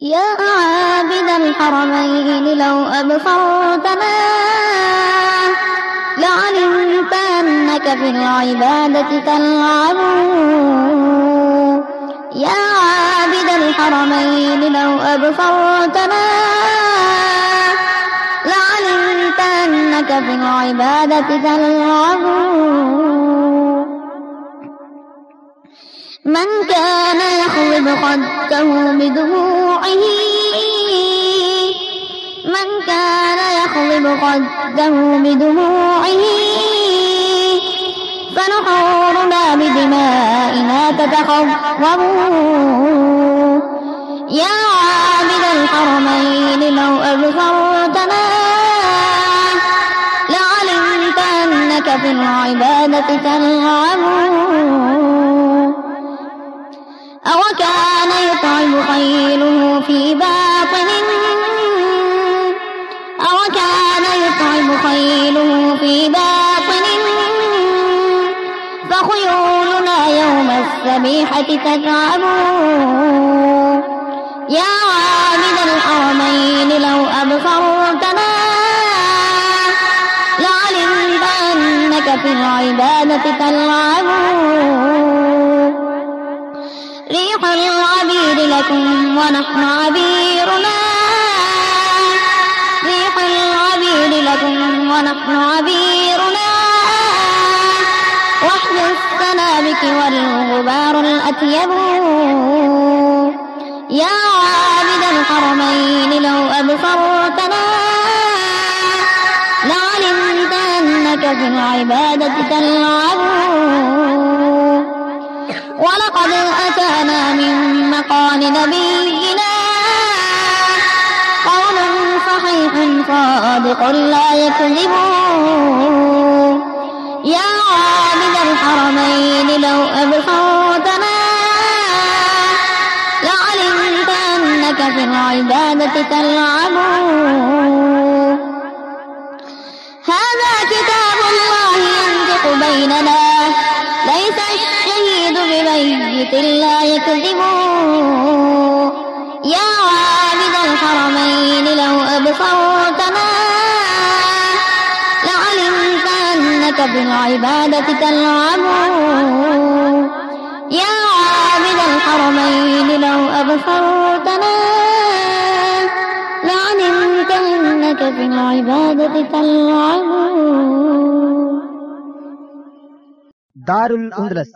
يا عابد الحرمين لو أبصرتنا لعلمت أنك في العبادة تلعب. يا عابد الحرمين لو أبصرتنا لعلمت أنك في العبادة تلعب. من كان يخضب خده بدموعه، من كان يخضب خده بدموعه فنحورنا بدمائنا تتخضب. يا عابد الحرمين، لو أبصرتنا لعلمت أنك في العبادة تلعبون تلعب أوكان يطعم خيله في باطن أوكان يطعم خيله في باطن فخيولنا يوم السبيحة تتعب يا عابد الحرمين لو أبصرتنا لعلمت أنك في العبادة تلعب. ريح العبير لكم ونحن عبيرنا ريح العبير لكم ونحن عبيرنا وحد السنابك والغبار الأتيب يا عابد الحرمين لو أبصرتنا لعلمت أنك في العبادة تلعب ولقد مقال نبينا. قول صحيح صادق لا يكذب يا عابد الحرمين لو أبصرتنا لعلمت أنك في العبادة تلعب. هذا كتاب الله ينطق بيننا. ليس الشهيد بميت لا يكذب إليك بعبادتك العبود يا عابد الحرمين لو دار الاندلس